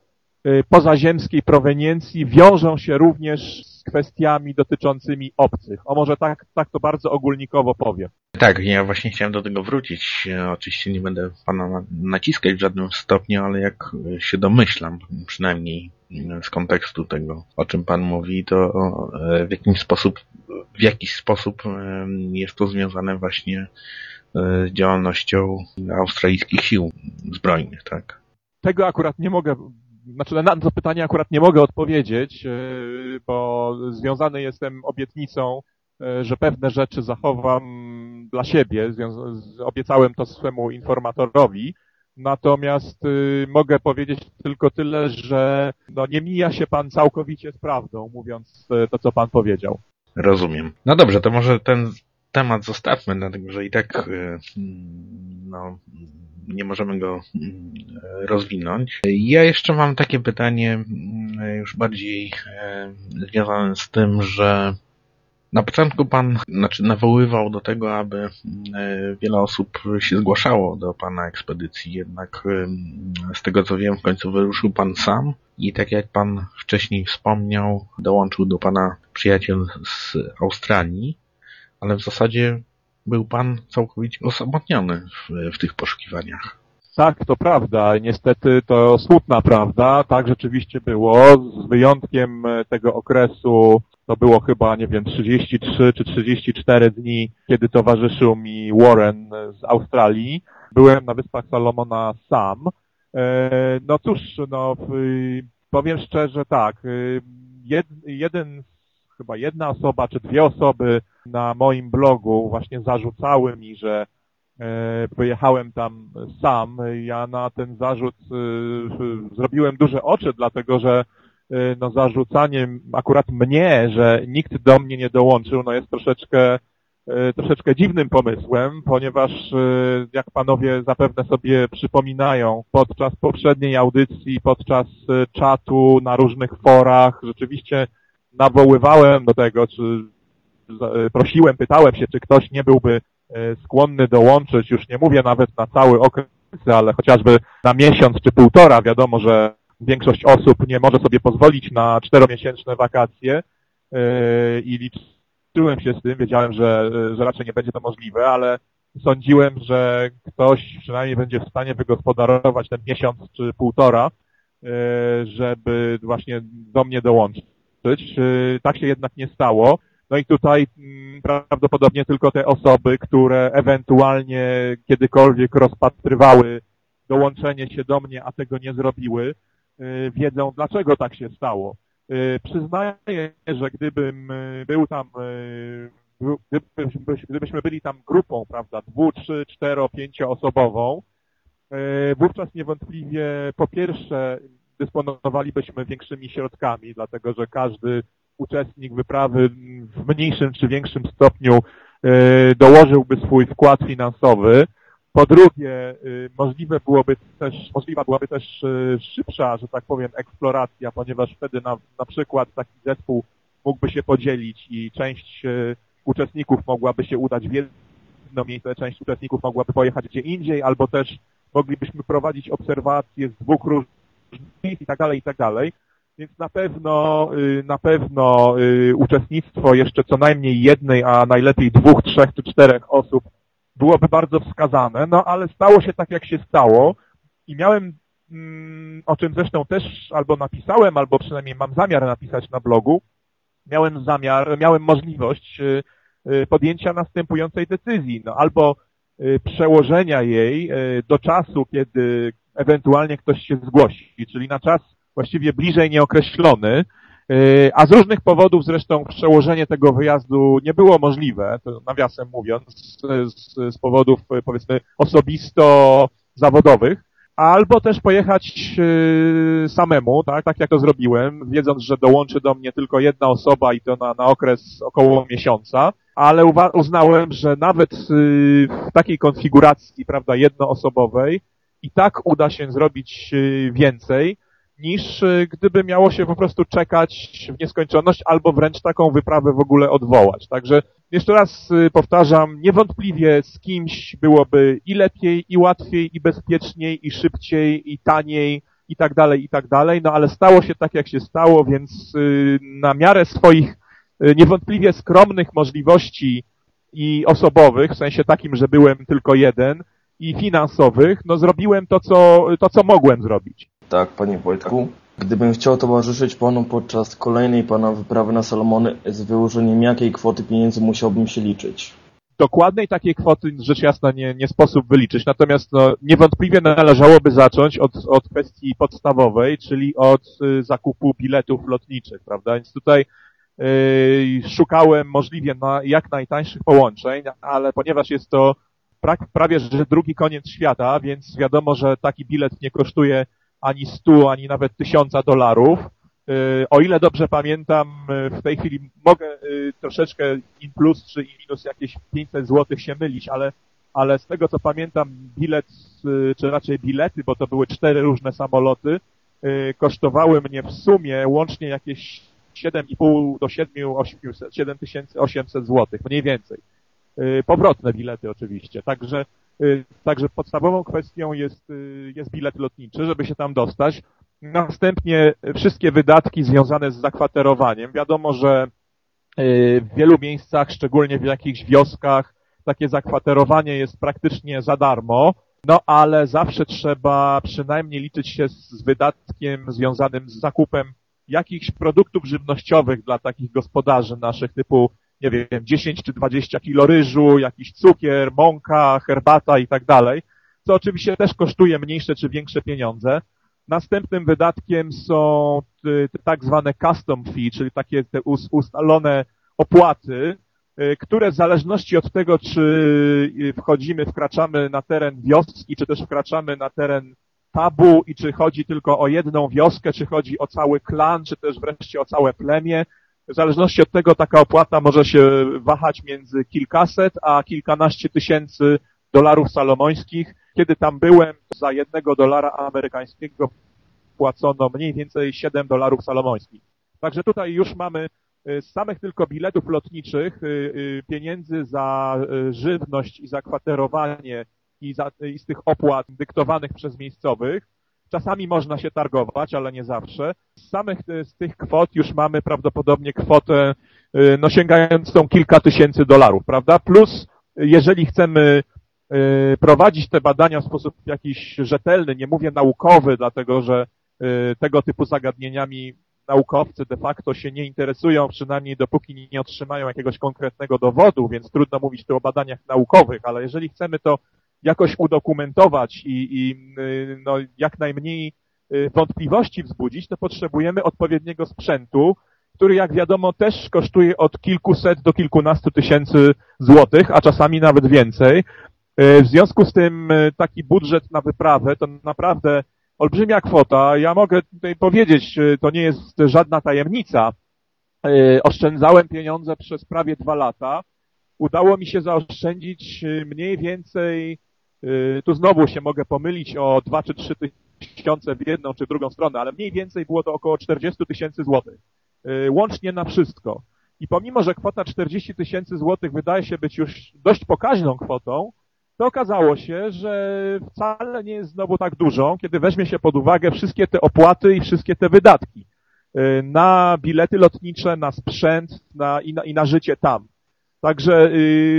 pozaziemskiej proweniencji, wiążą się również kwestiami dotyczącymi obcych. O może tak, tak to bardzo ogólnikowo powiem. Tak, ja właśnie chciałem do tego wrócić. Oczywiście nie będę pana naciskać w żadnym stopniu, ale jak się domyślam, przynajmniej z kontekstu tego, o czym pan mówi, to w jakiś sposób, w jakiś sposób jest to związane właśnie e, z działalnością australijskich sił zbrojnych, tak? Tego akurat nie mogę znaczy na to pytanie akurat nie mogę odpowiedzieć, e, bo związany jestem obietnicą, e, że pewne rzeczy zachowam dla siebie. Obiecałem to swemu informatorowi. Natomiast y, mogę powiedzieć tylko tyle, że no, nie mija się pan całkowicie z prawdą, mówiąc e, to, co pan powiedział. Rozumiem. No dobrze, to może ten temat zostawmy, dlatego że i tak no, nie możemy go mm, rozwinąć. Ja jeszcze mam takie pytanie mm, już bardziej e, związane z tym, że na początku pan znaczy nawoływał do tego, aby mm, e, wiele osób się zgłaszało do pana ekspedycji, jednak z tego co wiem, w końcu wyruszył pan sam i tak jak pan wcześniej wspomniał, dołączył do pana przyjaciel z Australii, ale w zasadzie był pan całkowicie osamotniony w, w tych poszukiwaniach. Tak, to prawda. Niestety to smutna prawda. Tak rzeczywiście było. Z wyjątkiem tego okresu, to było chyba, nie wiem, 33 czy 34 dni, kiedy towarzyszył mi Warren z Australii. Byłem na Wyspach Salomona sam. E, no cóż, no, powiem szczerze tak. Jed, jeden chyba jedna osoba czy dwie osoby na moim blogu właśnie zarzucały mi, że e, pojechałem tam sam. Ja na ten zarzut e, zrobiłem duże oczy, dlatego że e, no, zarzucanie akurat mnie, że nikt do mnie nie dołączył, no jest troszeczkę troszeczkę dziwnym pomysłem, ponieważ jak panowie zapewne sobie przypominają, podczas poprzedniej audycji, podczas czatu na różnych forach, rzeczywiście nawoływałem do tego, czy prosiłem, pytałem się, czy ktoś nie byłby e, skłonny dołączyć, już nie mówię nawet na cały okres, ale chociażby na miesiąc czy półtora. Wiadomo, że większość osób nie może sobie pozwolić na czteromiesięczne wakacje e, i liczyłem się z tym, wiedziałem, że, że raczej nie będzie to możliwe, ale sądziłem, że ktoś przynajmniej będzie w stanie wygospodarować ten miesiąc czy półtora, e, żeby właśnie do mnie dołączyć. Tak się jednak nie stało. No i tutaj mm, prawdopodobnie tylko te osoby, które ewentualnie kiedykolwiek rozpatrywały dołączenie się do mnie, a tego nie zrobiły, y, wiedzą, dlaczego tak się stało. Y, przyznaję, że gdybym y, był tam, gdybyśmy byli tam grupą, prawda, dwu, trzy, cztero, pięcioosobową, wówczas niewątpliwie po pierwsze dysponowalibyśmy większymi środkami, dlatego że każdy uczestnik wyprawy w mniejszym czy większym stopniu dołożyłby swój wkład finansowy, po drugie, y, możliwe byłoby też, możliwa byłaby też y, szybsza, że tak powiem, eksploracja, ponieważ wtedy na, na przykład taki zespół mógłby się podzielić i część uczestników mogłaby się udać w jedno miejsce, część uczestników mogłaby pojechać gdzie indziej, albo też moglibyśmy prowadzić obserwacje z dwóch różnych miejsc i tak dalej, i tak dalej. Więc na pewno, na pewno uczestnictwo jeszcze co najmniej jednej, a najlepiej dwóch, trzech czy czterech osób byłoby bardzo wskazane, no ale stało się tak, jak się stało. I miałem, mm, o czym zresztą też albo napisałem, albo przynajmniej mam zamiar napisać na blogu, miałem zamiar, miałem możliwość y, y, podjęcia następującej decyzji, no albo y, przełożenia jej do czasu, kiedy ewentualnie ktoś się zgłosi, czyli na czas właściwie bliżej nieokreślony, E, a z różnych powodów zresztą przełożenie tego wyjazdu nie było możliwe, nawiasem mówiąc, z, z powodów powiedzmy osobisto-zawodowych, albo też pojechać e, samemu, tak, tak jak to zrobiłem, wiedząc, że dołączy do mnie tylko jedna osoba i to na, na okres około miesiąca, ale uznałem, że nawet w takiej konfiguracji, prawda, jednoosobowej i tak uda się zrobić więcej, niż y, gdyby miało się po prostu czekać w nieskończoność albo wręcz taką wyprawę w ogóle odwołać. Także jeszcze raz y, powtarzam, niewątpliwie z kimś byłoby i lepiej, i łatwiej, i bezpieczniej, i szybciej, i taniej, i tak dalej, i tak dalej, no ale stało się tak, jak się stało, więc y, na miarę swoich niewątpliwie skromnych możliwości i osobowych, w sensie takim, że byłem tylko jeden, i finansowych, no zrobiłem to, co, to, co mogłem zrobić. Tak, panie Wojtku. Gdybym chciał towarzyszyć panu podczas kolejnej pana wyprawy na Salomony, z wyłożeniem jakiej kwoty pieniędzy musiałbym się liczyć? Dokładnej takiej kwoty rzecz jasna nie, nie sposób wyliczyć, natomiast no, niewątpliwie należałoby zacząć od, od kwestii podstawowej, czyli od y, zakupu biletów lotniczych, prawda? Więc tutaj y, szukałem możliwie na jak najtańszych połączeń, ale ponieważ jest to pra, prawie że drugi koniec świata, więc wiadomo, że taki bilet nie kosztuje ani 100, ani nawet 1000 dolarów. Y, o ile dobrze pamiętam, y, w tej chwili mogę y, troszeczkę in plus czy in minus jakieś 500 zł się mylić, ale, ale z tego co pamiętam bilet, czy raczej bilety, bo to były cztery różne samoloty, kosztowały mnie w sumie łącznie jakieś 7,5 do 7800, 7800 zł, mniej więcej. Powrotne bilety oczywiście. Także także podstawową kwestią jest, y, jest bilet lotniczy, żeby się tam dostać. Następnie wszystkie wydatki związane z zakwaterowaniem. Wiadomo, że y, w wielu miejscach, szczególnie w jakichś wioskach, takie zakwaterowanie jest praktycznie za darmo, no ale zawsze trzeba przynajmniej liczyć się z wydatkiem związanym z zakupem jakichś produktów żywnościowych dla takich gospodarzy naszych typu nie wiem, 10 czy 20 kilo ryżu, jakiś cukier, mąka, herbata i tak dalej, co oczywiście też kosztuje mniejsze czy większe pieniądze. Następnym wydatkiem są te tak zwane custom fee, czyli takie te ustalone opłaty, y, które w zależności od tego, czy y, wchodzimy, wkraczamy na teren wioski, czy też wkraczamy na teren tabu i czy chodzi tylko o jedną wioskę, czy chodzi o cały klan, czy też wreszcie o całe plemię, w zależności od tego taka opłata może się wahać między kilkaset a kilkanaście tysięcy dolarów salomońskich. Kiedy tam byłem, za jednego dolara amerykańskiego płacono mniej więcej 7 dolarów salomońskich. Także tutaj już mamy y, z samych tylko biletów lotniczych y, y, pieniędzy za żywność i za kwaterowanie i, za, i z tych opłat dyktowanych przez miejscowych Czasami można się targować, ale nie zawsze. Z samych z tych kwot już mamy prawdopodobnie kwotę y, no, sięgającą kilka tysięcy dolarów, prawda? Plus, jeżeli chcemy y, prowadzić te badania w sposób jakiś rzetelny, nie mówię naukowy, dlatego że tego typu zagadnieniami naukowcy de facto się nie interesują, przynajmniej dopóki nie otrzymają jakiegoś konkretnego dowodu, więc trudno mówić tu o badaniach naukowych, ale jeżeli chcemy to jakoś udokumentować i, i no, jak najmniej wątpliwości wzbudzić, to potrzebujemy odpowiedniego sprzętu, który jak wiadomo też kosztuje od kilkuset do kilkunastu tysięcy złotych, a czasami nawet więcej. W związku z tym taki budżet na wyprawę to naprawdę olbrzymia kwota. Ja mogę tutaj powiedzieć, to nie jest żadna tajemnica. Oszczędzałem pieniądze przez prawie dwa lata. Udało mi się zaoszczędzić mniej więcej, tu znowu się mogę pomylić o dwa czy trzy tysiące w jedną czy drugą stronę, ale mniej więcej było to około 40 tysięcy złotych. Łącznie na wszystko. I pomimo, że kwota 40 tysięcy złotych wydaje się być już dość pokaźną kwotą, to okazało się, że wcale nie jest znowu tak dużą, kiedy weźmie się pod uwagę wszystkie te opłaty i wszystkie te wydatki na bilety lotnicze, na sprzęt na, i, na, i na życie tam. Także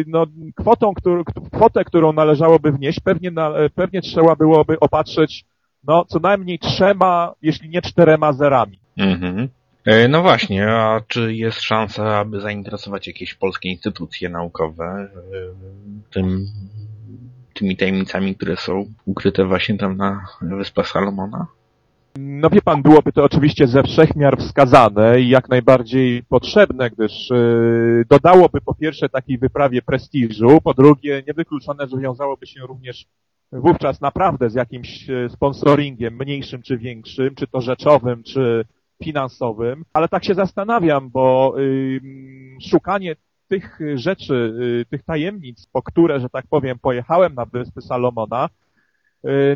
no, kwotą, którą, kwotę, którą należałoby wnieść, pewnie, na, pewnie trzeba byłoby opatrzeć no, co najmniej trzema, jeśli nie czterema zerami. Mhm. No właśnie, a czy jest szansa, aby zainteresować jakieś polskie instytucje naukowe tym tymi tajemnicami, które są ukryte właśnie tam na Wyspach Salomona? No wie pan, byłoby to oczywiście ze wszechmiar wskazane i jak najbardziej potrzebne, gdyż yy, dodałoby po pierwsze takiej wyprawie prestiżu, po drugie niewykluczone, że wiązałoby się również wówczas naprawdę z jakimś sponsoringiem, mniejszym czy większym, czy to rzeczowym, czy finansowym, ale tak się zastanawiam, bo yy, szukanie tych rzeczy, tych tajemnic, po które, że tak powiem, pojechałem na Wyspy Salomona,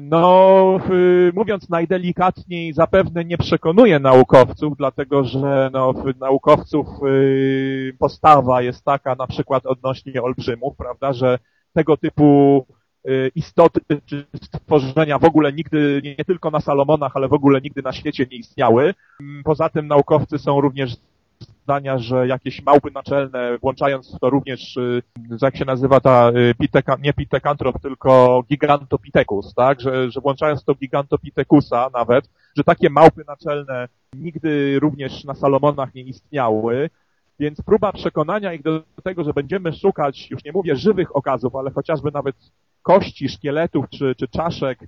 no, mówiąc najdelikatniej, zapewne nie przekonuje naukowców, dlatego że no, naukowców postawa jest taka na przykład odnośnie olbrzymów, prawda, że tego typu istoty czy stworzenia w ogóle nigdy, nie tylko na Salomonach, ale w ogóle nigdy na świecie nie istniały. Poza tym naukowcy są również zdania, że jakieś małpy naczelne, włączając w to również, jak się nazywa ta piteka, nie pitekantrop, tylko gigantopithecus, tak, że, że włączając to gigantopithekusa nawet, że takie małpy naczelne nigdy również na Salomonach nie istniały, więc próba przekonania ich do tego, że będziemy szukać, już nie mówię żywych okazów, ale chociażby nawet kości, szkieletów czy, czy czaszek,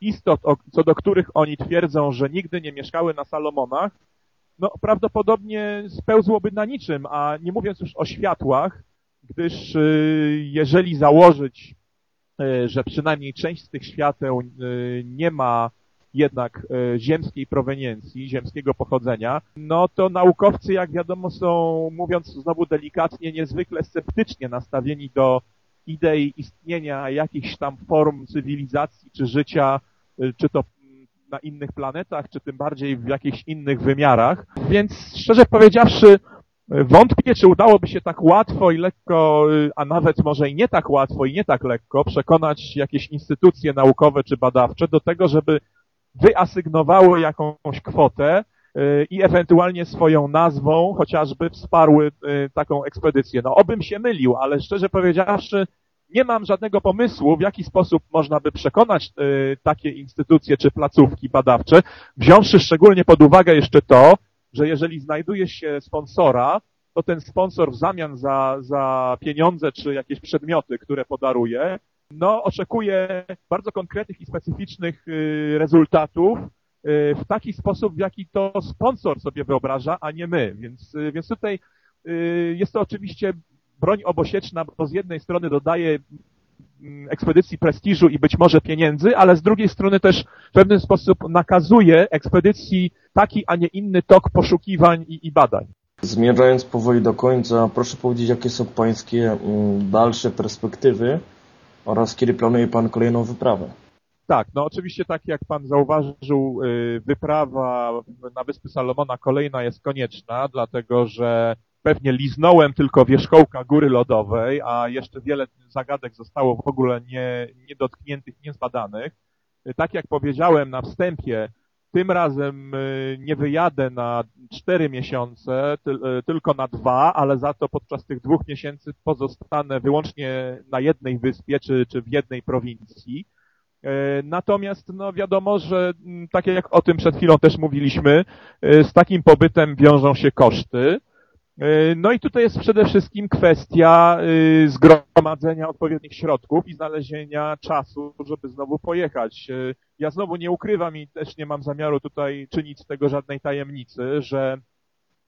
istot, co do których oni twierdzą, że nigdy nie mieszkały na Salomonach, no prawdopodobnie spełzłoby na niczym, a nie mówiąc już o światłach, gdyż jeżeli założyć, że przynajmniej część z tych świateł nie ma jednak ziemskiej proweniencji, ziemskiego pochodzenia, no to naukowcy, jak wiadomo, są, mówiąc znowu delikatnie, niezwykle sceptycznie nastawieni do idei istnienia jakichś tam form cywilizacji czy życia, czy to na innych planetach, czy tym bardziej w jakichś innych wymiarach. Więc szczerze powiedziawszy, wątpię, czy udałoby się tak łatwo i lekko, a nawet może i nie tak łatwo i nie tak lekko przekonać jakieś instytucje naukowe czy badawcze do tego, żeby wyasygnowały jakąś kwotę i ewentualnie swoją nazwą chociażby wsparły taką ekspedycję. No obym się mylił, ale szczerze powiedziawszy, nie mam żadnego pomysłu, w jaki sposób można by przekonać y, takie instytucje czy placówki badawcze, wziąwszy szczególnie pod uwagę jeszcze to, że jeżeli znajduje się sponsora, to ten sponsor w zamian za, za pieniądze czy jakieś przedmioty, które podaruje, no oczekuje bardzo konkretnych i specyficznych y, rezultatów y, w taki sposób, w jaki to sponsor sobie wyobraża, a nie my. Więc, więc tutaj jest to oczywiście broń obosieczna, bo z jednej strony dodaje mm, ekspedycji prestiżu i być może pieniędzy, ale z drugiej strony też w pewien sposób nakazuje ekspedycji taki, a nie inny tok poszukiwań i, i badań. Zmierzając powoli do końca, proszę powiedzieć, jakie są Pańskie mm, dalsze perspektywy oraz kiedy planuje Pan kolejną wyprawę? Tak, no oczywiście tak jak Pan zauważył, y, wyprawa na Wyspy Salomona kolejna jest konieczna, dlatego że pewnie liznąłem tylko wierzchołka góry lodowej, a jeszcze wiele zagadek zostało w ogóle nie, niedotkniętych, niezbadanych. Tak jak powiedziałem na wstępie, tym razem y, nie wyjadę na cztery miesiące, y, tylko na dwa, ale za to podczas tych dwóch miesięcy pozostanę wyłącznie na jednej wyspie czy, czy w jednej prowincji. Natomiast no wiadomo, że mm, tak jak o tym przed chwilą też mówiliśmy, z takim pobytem wiążą się koszty. No i tutaj jest przede wszystkim kwestia zgromadzenia odpowiednich środków i znalezienia czasu, żeby znowu pojechać. Ja znowu nie ukrywam i też nie mam zamiaru tutaj czynić z tego żadnej tajemnicy, że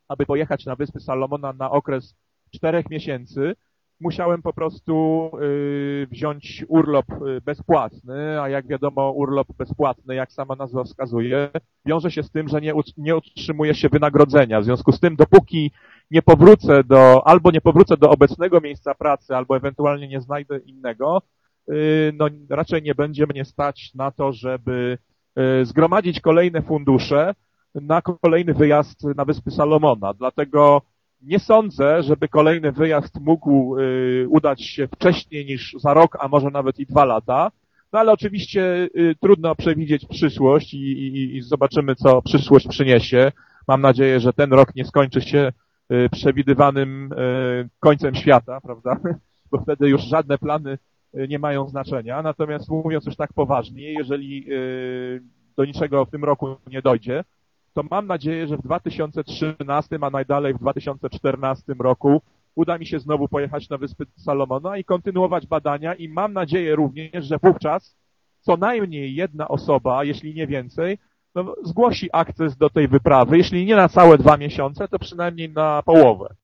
aby pojechać na Wyspy Salomona na okres czterech miesięcy, musiałem po prostu y, wziąć urlop y, bezpłatny, a jak wiadomo urlop bezpłatny, jak sama nazwa wskazuje, wiąże się z tym, że nie, nie utrzymuje się wynagrodzenia. W związku z tym, dopóki nie powrócę do, albo nie powrócę do obecnego miejsca pracy, albo ewentualnie nie znajdę innego, y, no raczej nie będzie mnie stać na to, żeby zgromadzić kolejne fundusze na kolejny wyjazd na Wyspy Salomona. Dlatego nie sądzę, żeby kolejny wyjazd mógł y, udać się wcześniej niż za rok, a może nawet i dwa lata. No ale oczywiście y, trudno przewidzieć przyszłość i, i, i zobaczymy, co przyszłość przyniesie. Mam nadzieję, że ten rok nie skończy się y, przewidywanym końcem świata, prawda? Bo wtedy już żadne plany nie mają znaczenia. Natomiast mówiąc już tak poważnie, jeżeli do niczego w tym roku nie dojdzie, to mam nadzieję, że w 2013, a najdalej w 2014 roku uda mi się znowu pojechać na Wyspy Salomona i kontynuować badania i mam nadzieję również, że wówczas co najmniej jedna osoba, jeśli nie więcej, no, zgłosi akces do tej wyprawy, jeśli nie na całe dwa miesiące, to przynajmniej na połowę.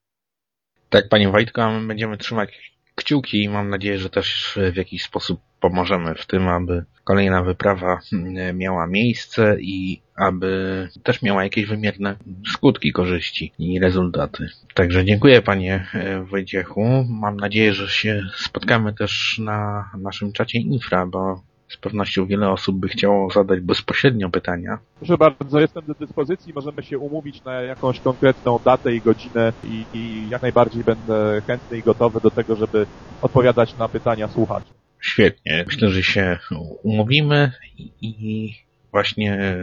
Tak, panie Wojtku, a my będziemy trzymać kciuki i mam nadzieję, że też w jakiś sposób pomożemy w tym, aby kolejna wyprawa mm, miała miejsce i aby też miała jakieś wymierne skutki, korzyści i rezultaty. Także dziękuję panie e, Wojciechu. Mam nadzieję, że się spotkamy też na naszym czacie infra, bo z pewnością wiele osób by chciało zadać bezpośrednio pytania. Proszę bardzo, jestem do dyspozycji, możemy się umówić na jakąś konkretną datę i godzinę i, i jak najbardziej będę chętny i gotowy do tego, żeby odpowiadać na pytania słuchaczy. Świetnie. Myślę, że się umówimy i właśnie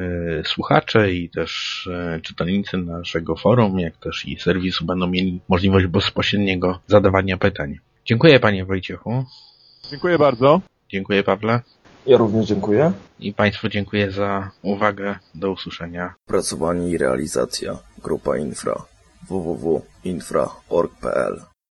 słuchacze i też e, czytelnicy naszego forum, jak też i serwisu będą mieli możliwość bezpośredniego zadawania pytań. Dziękuję panie Wojciechu. Dziękuję bardzo. Dziękuję Pawle. Ja również dziękuję. I Państwu dziękuję za uwagę. Do usłyszenia. Pracowanie i realizacja. Grupa Infra. www.infra.org.pl